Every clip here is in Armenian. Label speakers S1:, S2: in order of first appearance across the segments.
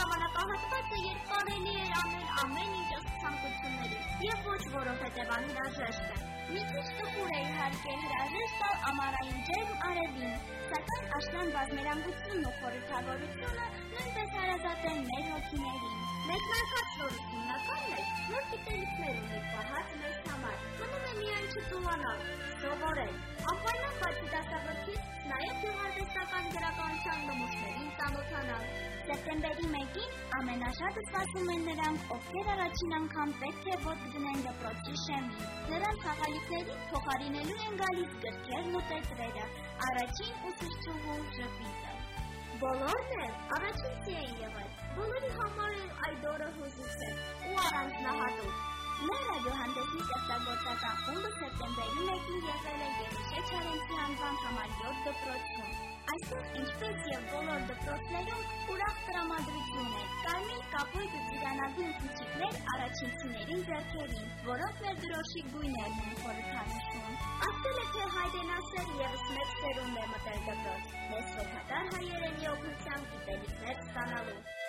S1: Ժամանակահատվածը երկարելի էր անել ամեն ինչ ըստ ցանկությունների եւ ոչ որովհետեւ անհրաժեշտ է։ Մի քիչ տխուր է իհարկե հրաժեշտ ամառային ջերմ արևին, սակայն աշնան բազմերանգությունն ու խորհրդավորությունը նույնպես հարազատ են մեր հոգիներին։ Մեկնարկած որ հիմնականն է, որ գիտելիքներ ունի պահած մեզ համար։ Մնում է միայն չտուլանալ, սովորել։ Անպայման բացի դասավրքից, նաև գյուղարվեստական գրականության նմուշներին ծանոթանալ։ Սեպտեմբերի 1-ին ամենաշատը սպասում են նրանք, ովքեր առաջին անգամ պետք է ոտք դնեն դպրոցի շեմին։ Նրանց խաղալիքներին փոխարինելու են գալիս գրքերն ու տետրերը, առաջին ուսուցչուհու ժպիտը։ Բոլորն էլ առաջինցի են եղել։ Բոլորի համար էլ այդ օրը հուզիչ է ու առանձնահատուկ։ Մեր ռադիոհանդեսի ստեղծագործական խումբը սեպտեմբերի 1-ին եղել է Երիշե Չարենցի անվան համար 7 դպրոցում։ Այսօր, ինչպես եւ բոլոր դպրոցներում, ուրախ տրամադրություն է։ Կարմիր կապույտ ու ծիրանագույն քիչիկներ առաջինցիներին ձեռքերին, որոնք ներդրոշի գույներն են խորհրդանշում։ Ասել է, թե հայրենասեր եւս մեծ սերունդ է մտել դպրոց, մեծ սոցիալար հայերենի օգնությամբ գիտելիքներ ստանալու։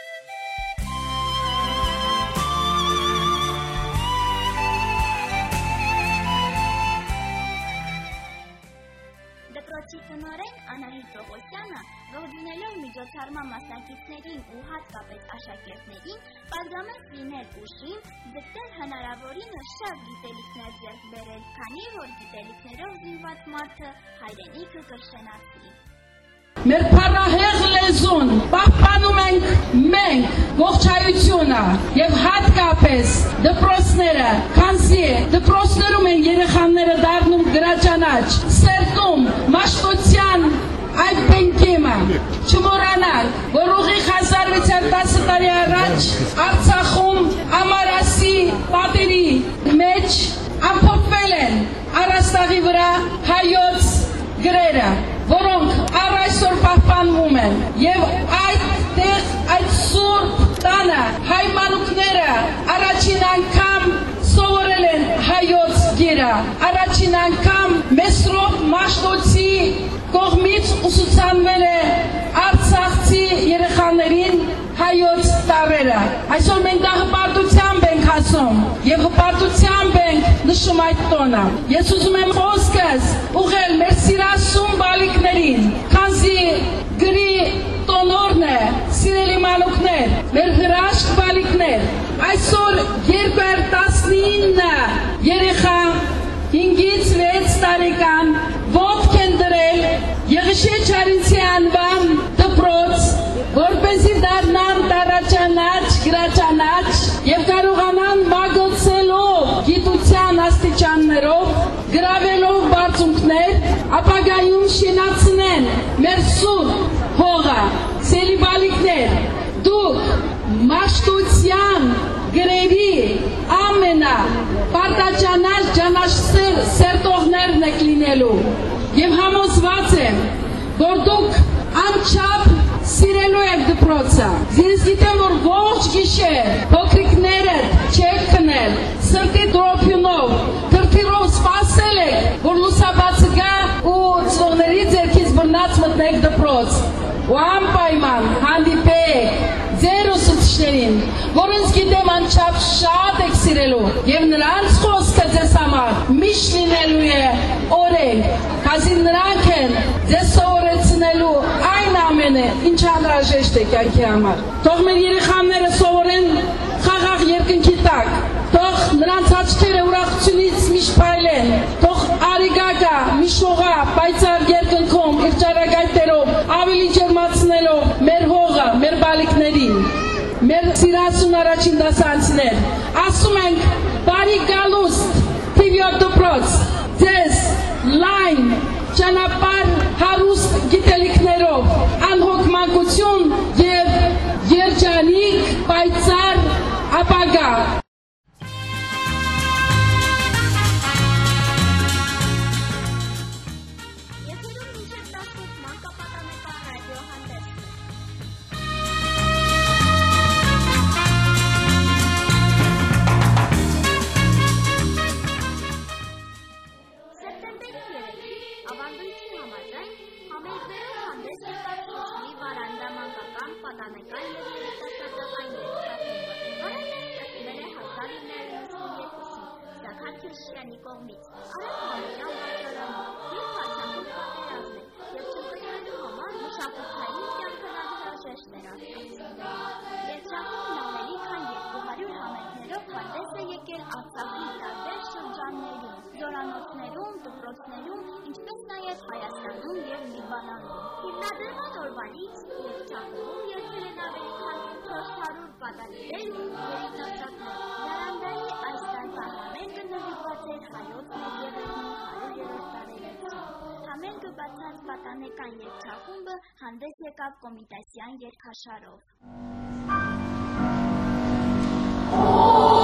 S1: միջոցառման մասնակիցներին ու հատկապես աշակերտներին, պատգամեց լինել ուշին, ձգտել հնարավորինս շատ գիտելիքներ ձեռք բերել, քանի որ գիտելիքներով զինված մարդը հայրենիքը կշենացի։
S2: Մեր փառահեղ լեզուն պահպանում ենք մենք ողջայությունը եւ հատկապես դպրոցները, քանզի դպրոցներում են երեխաները դառնում գրաճանաչ, սերտում, մաշտոցյան այդ բենկեմը չմոռանալ, որ ուղիղ 1610 տարի առաջ Արցախում Ամարասի պատերի մեջ ամփոփվել են Արաստաղի վրա հայոց գրերը, որոնք առ այսօր պահպանվում են. Եւ այդտեղ այդ սուրբ տանը հայ մանուկները առաջին անգամ սովորել են հայոց գերը առաջին անգամ Մեսրոպ Մաշտոցի կողմից ուսուցանվել է Արցախցի երեխաներին հայոց տարերը այսօր մենք դա հպարտությամբ ենք ասում եւ հպարտությամբ ենք նշում այդ տոնը ես ուզում եմ խոսքս ուղղել մեր սիրասում բալիկներին քանզի գրի տոնորն է սիրելի մանուկներ մեր հրաշք բալիկներ այսօր 219 երեխա 5-ից 6 տարեկան դրել Եղիշե Չարինցի անվան դպրոց, որպեսի դառնան տարաճանաչ, գրաճանաչ եւ կարողանան մագլցելով գիտության աստիճաններով, գրավելով բարձունքներ, ապագայում շինացնեն մեր սուրբ հողը, սելի բալիկներ, դուք մաշտության գրերի ամենա պարտաճանաչ ճանաչսեր սերտողներն եք լինելու եւ համոզված եմ որ դուք անչափ սիրելու եք դպրոցը։ Ես գիտեմ, որ ողջ գիշեր փոքրիկները չեք քնել, սրտի դրոփյունով, քրթիրով սпасել եք, որ լուսաբացը գա ու ծողների ձերքից բռնած մտնեք դպրոց։ Ու անպայման հանդիպեք ձեր ուսուցիչներին, որոնց գիտեմ անչափ շատ եք սիրելու, եւ նրանց խոսքը ձեզ համար միշտ լինելու է օրենք, ասին նրանք են ձեզ սովոր սովորեցնելու այն ամենը, ինչ անհրաժեշտ է կյանքի համար։ Թող մեր երեխաները սովորեն խաղաղ երկնքի տակ, թող նրանց աչքերը ուրախությունից միշտ փայլեն, թող արիգակա մի շողա պայծառ երկնքում իր ճարագայթերով ավելի ջերմացնելով մեր հողը, մեր բալիկներին մեր սիրասուն առաջին դասանցիներ, ասում ենք բարի գալուստ, թիվյոտ դպրոց, ձեզ լայն, ճանապար
S1: God. Հանդես է եկել Արցախի տարբեր շրջաններում, զորանոցներում, դպրոցներում, ինչպես նաև Հայաստանում եւ Լիբանանում։ Հիմնադրման օրվանից Երջանկում եկել են ավելի քան 400 պատանիներ ու երիտասարդներ։ Լարանդայի այս տարվա համերգը նվիրված էր հայոց մեդիևերնի 100-րդ տարելիցին։ Համերգը բացած պատանեկան երգչախումբը հանդես եկավ կոմիտասյան երգաշարով։ Մանկական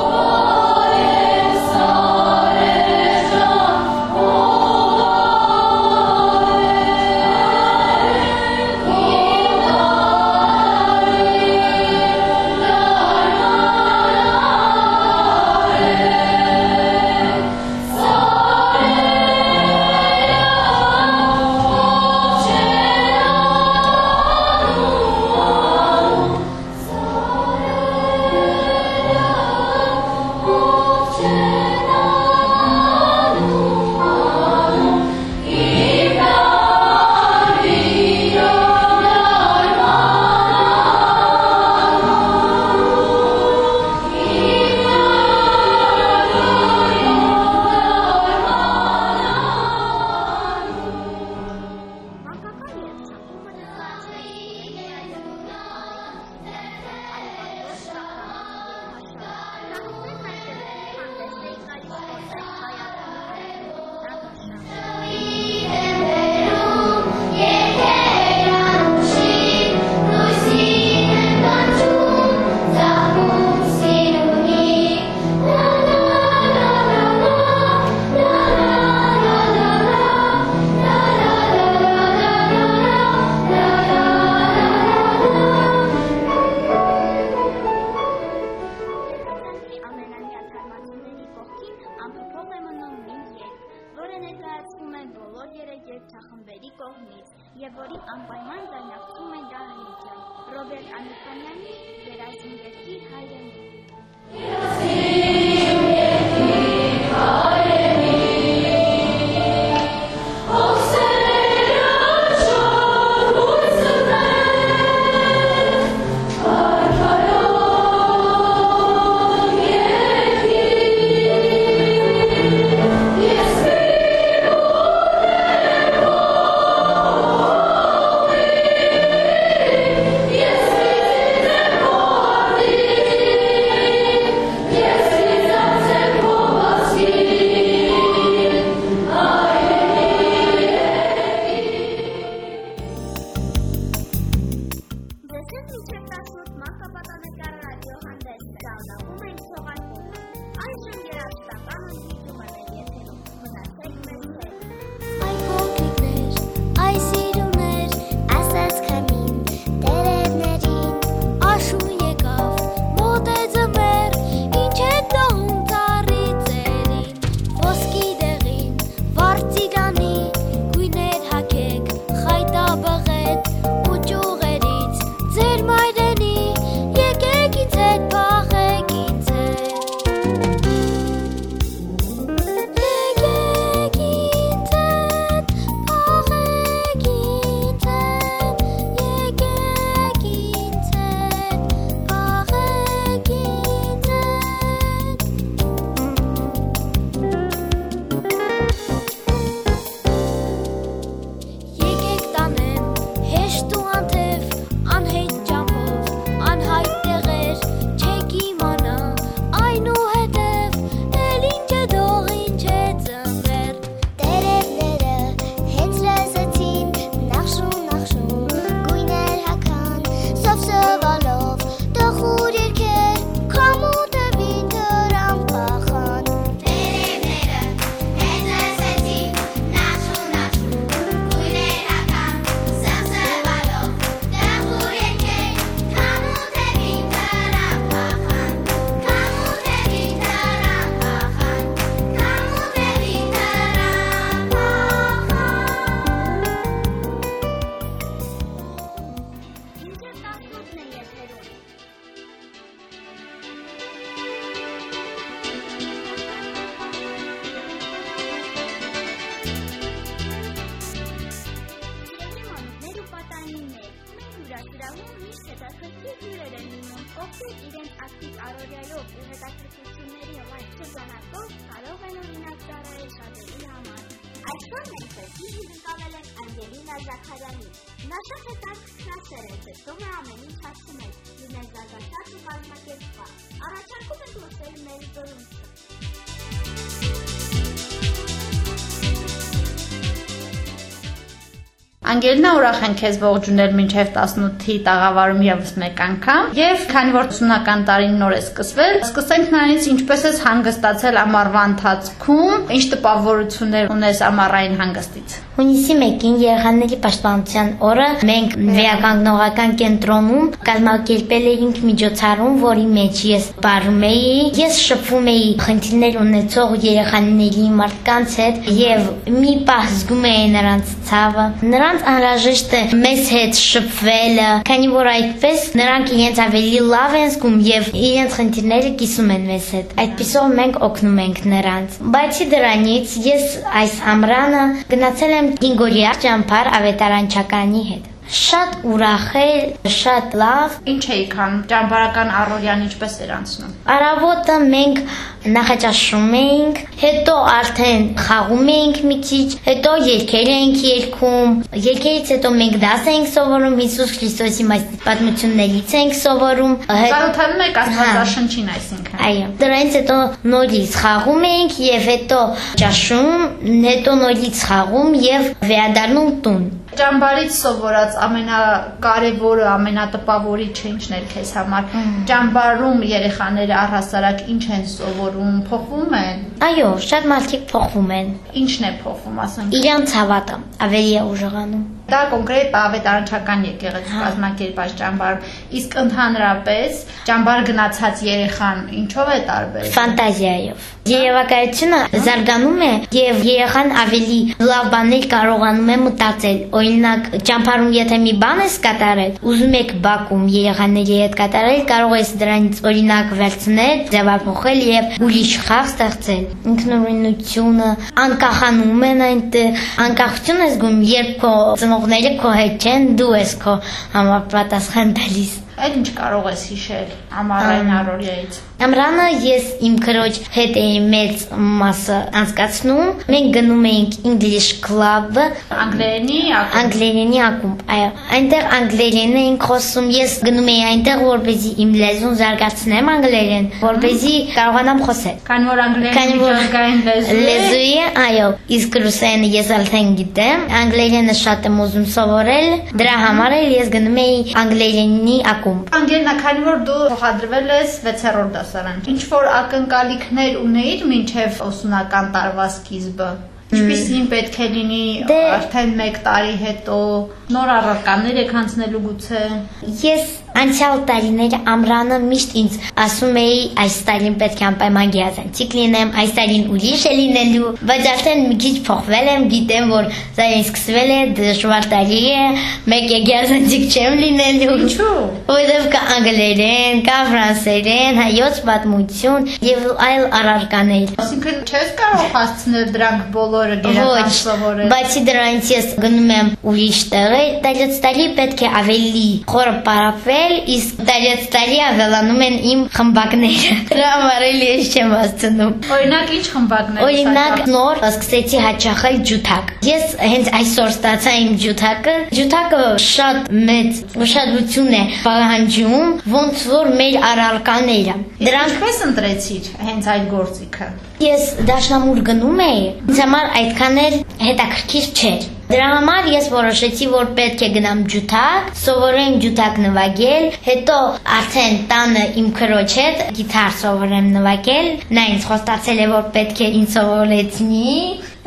S1: հետաքրքրասեր է, ամեն ինչ հասցնել, լինել զարգացած ու կազմակերպված։ Առաջարկում ենք լսել մեր զորունցը։
S3: Անգելինա ուրախ են քեզ ողջունել մինչև 18-ի տաղավարում եւս մեկ անգամ եւ քանի որ ուսումնական տարին նոր է սկսվել սկսենք նրանից ինչպես ես հանգստացել ամառվա ընթացքում ինչ տպավորություններ ունես ամառային հանգստից
S4: Հունիսի 1-ին Երեխաների պաշտպանության օրը մենք վերականգնողական կենտրոնում կազմակերպել էինք միջոցառում, որի մեջ ես բարում էի, ես շփվում էի խնդիրներ ունեցող երեխաների մարդկանց հետ եւ մի պահ զգում էի նրանց ցավը։ Նրանց անհրաժեշտ է մեզ հետ շփվելը, քանի որ այդպես նրանք իրենց ավելի լավ են զգում եւ իրենց խնդիրները կիսում են մեզ հետ։ Այդպիսով մենք օգնում ենք նրանց։ Բացի դրանից ես այս ամռանը գնացել եմ Գինգորիա ճամփար ավետարանչականի հետ։ Շատ ուրախ է, շատ լավ։
S3: ինչ էի քանում ճամբարական առօրյան ինչպես էր անցնում
S4: Արավոտը մենք նախաճաշում էինք, հետո արդեն խաղում էինք մի քիչ, հետո երգեր էինք երգում։ Երգերից հետո մենք դաս էինք սովորում Հիսուս Քրիստոսի պատմություններից էինք սովորում։ Հետո
S3: Ծանոթանում եք Աստվածաշնչին այսինքն
S4: Այո, դրանից հետո նորից խաղում էինք եւ հետո ճաշում, հետո նորից խաղում եւ վերադառնում տուն։
S3: Ճամբարից սովորած ամենակարևորը, ամենատպավորիչը ինչն էր քեզ համար։ Ճամբարում երեխաները առհասարակ ինչ են սովորում, փոխվում են։
S4: Այո, շատ մարդիկ փոխվում են։
S3: Ինչն է փոխվում, ասենք։
S4: Իրանց հավատը ավելի է ուժեղանում։
S3: Դա կոնկրետ ավետարանչական եկեղեցու կազմակերպած ճամբարում, իսկ ընդհանրապես ճամբար գնացած երեխան ինչով է տարբեր։
S4: Ֆանտազիայով։ Երևակայությունը զարգանում է եւ երեխան ավելի լավ բաներ կարողանում է մտածել։ Օրինակ, ճամփարում եթե մի բան ես կատարել, ուզում եք բակում երեխաների հետ կատարել, կարող ես դրանից օրինակ վերցնել, ձևափոխել եւ ուրիշ խաղ ստեղծել։ Ինքնուրույնությունը անկախանում են այնտեղ, անկախություն ես զգում, երբ քո ծնողները քո հետ չեն, դու ես քո համար պատասխան տալիս։
S3: Այդ ինչ կարող ես հիշել ամառային առօրյայից։
S4: Ամրանը ես իմ քրոջ հետ էի մեծ մասը անցկացնում։ Մենք գնում էինք English Club,
S3: Անգլերենի ակումբ։
S4: անգլերենի ակումբ։ Այո, այնտեղ անգլերեն էինք խոսում։ Ես գնում էի այնտեղ, որպեսզի իմ լեզուն զարգացնեմ անգլերեն, որպեսզի կարողանամ խոսել։
S3: Քանի որ
S4: որ
S3: միջազգային լեզու է,
S4: այո, իսկ ռուսերենը ես արդեն գիտեմ, անգլերենը շատ եմ ուզում սովորել, դրա համար էլ ես գնում էի անգլերենի ակումբ։
S3: Անգելնա, քանի որ դու փոխադրվել ես 6-րդ դասարան, ինչ որ ակնկալիքներ ունեիր մինչև ուսումնական տարվա սկիզբը։ Ինչպիսին պետք է լինի
S4: Դե-
S3: արդեն 1 տարի հետո նոր առարկաներ եք անցնելու գուցե։
S4: Ես անցյալ տարիները ամրանը միշտ ինձ ասում էի այս տարին պետք է անպայման գիազանցիկ լինեմ, այս տարին ուրիշ է լինելու, բայց արդեն մի քիչ փոխվել եմ, գիտեմ որ զայեն սկսվել է դժվար տարի է, մեկ է գիազանցիկ չեմ լինելու։
S3: Ինչու՞։
S4: Որովհետև կա անգլերեն, կա ֆրանսերեն, հայոց պատմություն եւ այլ առարկաներ։
S3: Այսինքն չես կարող հասցնել դրանք բոլորը գերական սովորել։
S4: Բացի դրանից ես գնում եմ ուրիշ տեղեր, տարեց տարի պետք է ավելի խորը պարապել, իսկ տարեց տարի ավելանում են իմ խմբակները։ Դրա համար էլ ես չեմ հասցնում։
S3: Օրինակ ինչ խմբակներ
S4: Օրինակ նոր սկսեցի հաճախել ջութակ։ Ես հենց այսօր ստացա իմ ջութակը։ Ջութակը շատ մեծ ուշադրություն է պահանջում, ոնց որ մեր առարկաները։ Դրանք
S3: Ինչպես ընտրեցիր հենց այդ գործիքը։
S4: Ես դաշնամուր գնում էի, ինձ համար այդքան էլ հետաքրքիր չէր։ Դրա համար ես որոշեցի, որ պետք է գնամ ջութակ, սովորեմ ջութակ նվագել, հետո արդեն տանը իմ քրոջ հետ գիտար սովորեմ նվագել, նա ինձ խոստացել է, որ պետք է ինձ սովորեցնի։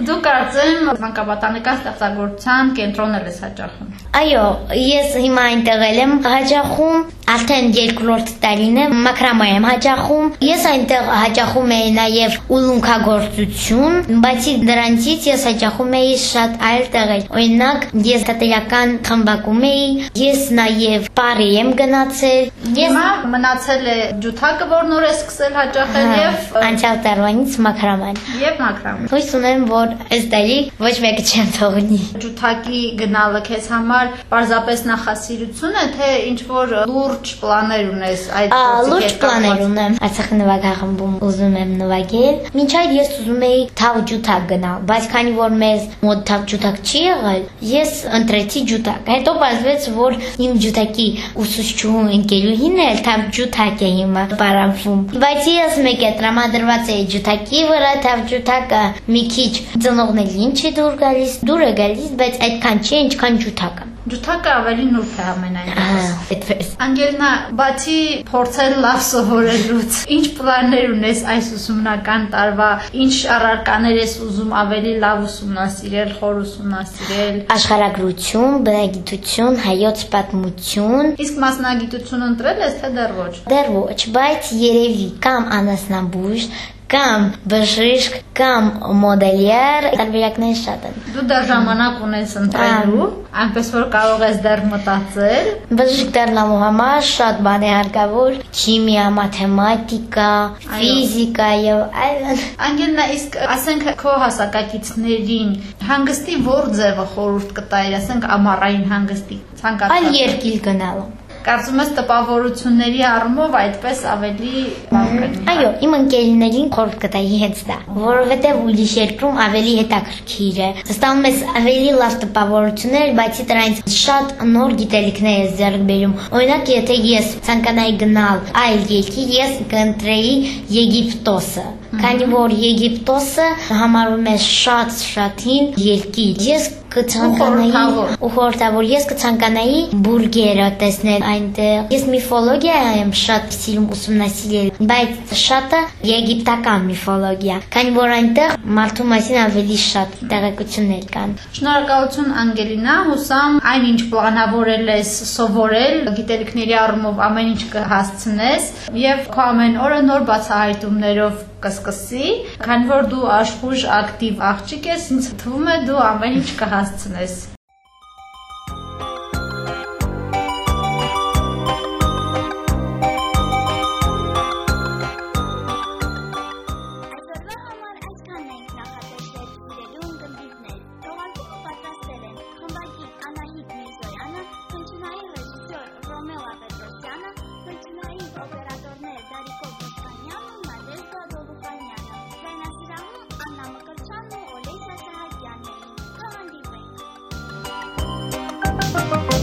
S3: Դու կարծեմ մանկապատանեկան ստեղծագործության կենտրոն ես հաճախում։
S4: Այո, ես հիմա այնտեղ եմ հաճախում, Արդեն երկրորդ տարին է մակրամա եմ հաճախում։ Ես այնտեղ հաճախում եի նաև ուլունքագործություն, բացի դրանից ես հաճախում էի շատ այլ տեղեր։ Օրինակ, ես դատեական խմբակում էի, ես նաև Պարի եմ գնացել։ Ես
S3: մնացել է ջութակը, որ նոր է սկսել հաճախել եւ
S4: անցյալ տարվանից մակրաման։
S3: եւ մակրամ։
S4: Հույս ունեմ, որ այս տարի ոչ մեկը չեմ թողնի։
S3: Ջութակի գնալը քեզ համար պարզապես նախասիրություն է, թե ինչ որ լուրջ պլաներ ունես այդ գործի
S4: լուրջ
S3: հետ
S4: պլաներ
S3: կապված։
S4: ունեմ։ Արցախի նվագախմբում ուզում եմ նվագել։ Մինչ այդ ես ուզում էի թավ ջութակ գնալ, բայց քանի որ մեզ մոտ թավ ջութակ չի եղել, ես ընտրեցի ջութակ։ Հետո բացվեց, որ իմ ջութակի ուսուցչուհու ընկերուհին էլ թավ ջութակ է հիմա պարապվում։ Բայց ես մեկ է տրամադրված էի ջութակի վրա, թավ ջութակը մի քիչ ծնողներին չի դուր գալիս, դուր է գալիս, բայց այդքան չի, ինչքան ջութակը։
S3: Ջութակը ավելի նուրբ է ամենայն դեպս։
S4: այդպես։
S3: Անգելնա, բացի փորձել լավ սովորելուց, ինչ պլաններ ունես այս ուսումնական տարվա, ինչ առարկաներ ես ուզում ավելի լավ ուսումնասիրել, խոր ուսումնասիրել։
S4: Աշխարհագրություն, բնագիտություն, հայոց պատմություն,
S3: Իսկ մասնագիտություն ընտրել ես թե դեռ ոչ։
S4: Դեռ ոչ, բայց երևի կամ անասնաբույժ, կամ բժիշկ, կամ մոդելյեր, տարբերակներ շատ են։
S3: Դու դեռ ժամանակ ունես ընտրելու, այնպես որ կարող ես դեռ մտածել։
S4: Բժիշկ դառնալու համար շատ բան է հարկավոր՝ քիմիա, մաթեմատիկա, ֆիզիկա եւ այլն։
S3: Անգելնա, իսկ ասենք քո հասակակիցներին հանգստի ո՞ր ձևը խորհուրդ կտայր, ասենք ամառային հանգստի
S4: Այլ
S3: ցանկացած։
S4: երկիր գնալու։
S3: Կարծում ես տպավորությունների առումով այդպես ավելի կլինի։
S4: Այո, իմ ընկերներին խորհուրդ կտայի հենց դա, որովհետև ուրիշ երկրում ավելի հետաքրքիր է։ Ստանում ես ավելի լավ տպավորություններ, բացի դրանից շատ նոր գիտելիքներ ես ձեռք բերում։ Օրինակ, եթե ես ցանկանայի գնալ այլ երկիր, ես կընտրեի Եգիպտոսը, քանի որ Եգիպտոսը համարվում է շատ շատ հին երկիր։ Ես կցանկանայի ու խորհրդավոր ես կցանկանայի բուրգերը տեսնել այնտեղ։ Ես միֆոլոգիա եմ շատ սիրում ուսումնասիրել, բայց շատը եգիպտական միֆոլոգիա, քանի որ այնտեղ մարդու մասին ավելի շատ տեղեկություններ կան։
S3: Շնորհակալություն Անգելինա, հուսամ այնինչ պլանավորել ես սովորել, գիտելիքների առումով ամեն ինչ կհասցնես եւ քո ամեն օրը նոր բացահայտումներով կսկսի, քանի որ դու աշխույժ ակտիվ աղջիկ ես, ինձ թվում է դու ամեն ինչ կհասցնես։ oh